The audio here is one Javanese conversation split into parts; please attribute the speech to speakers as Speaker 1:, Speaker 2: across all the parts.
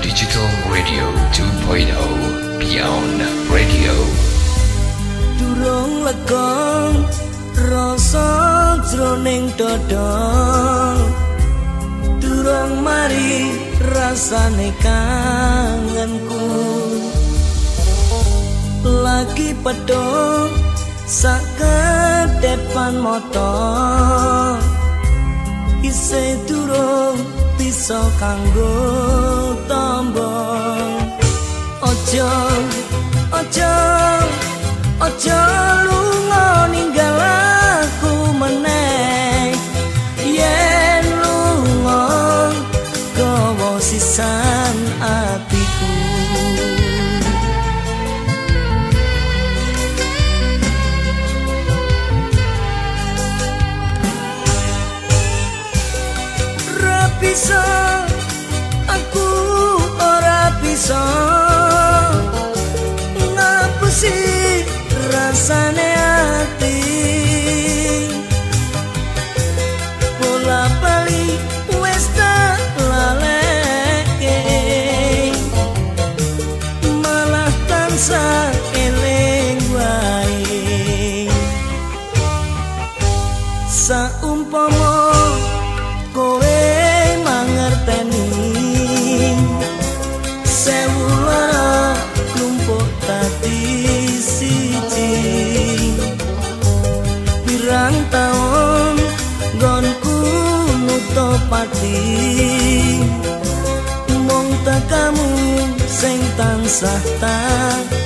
Speaker 1: Digital Radio 2.0 Beyond Radio.
Speaker 2: Durung legong rasa jroning dodong Durung mari rasane kangenku. Lagi pedong sak depan motor Ise durung bisa kanggo tombong Ojo, ojo, ojo lunga ninggal aku meneh. Yen lunga gawa sisan episode. Nutupati mung tekamu sing tansah tak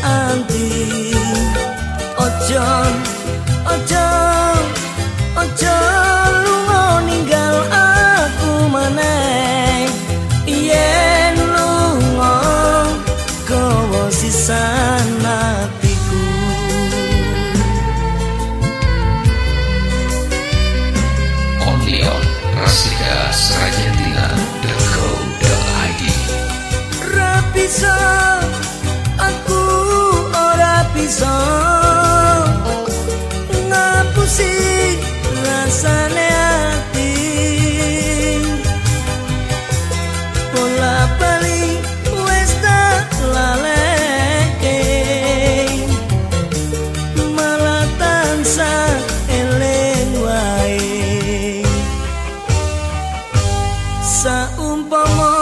Speaker 2: saumpama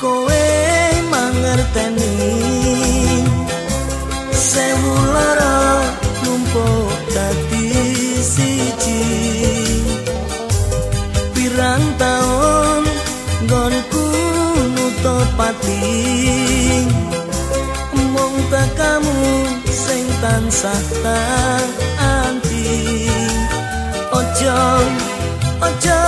Speaker 2: kowe mangerteni. Sewu lara numpuk dadi siji. Pirang taun nggonku nutupati mung tekamu sing tansah tak anti. Ojo ojo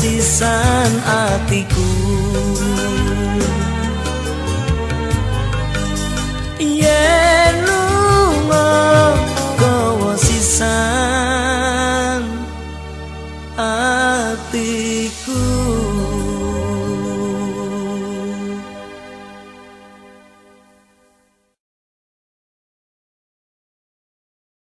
Speaker 2: sisan atiku. Yen lunga kowe sisan atiku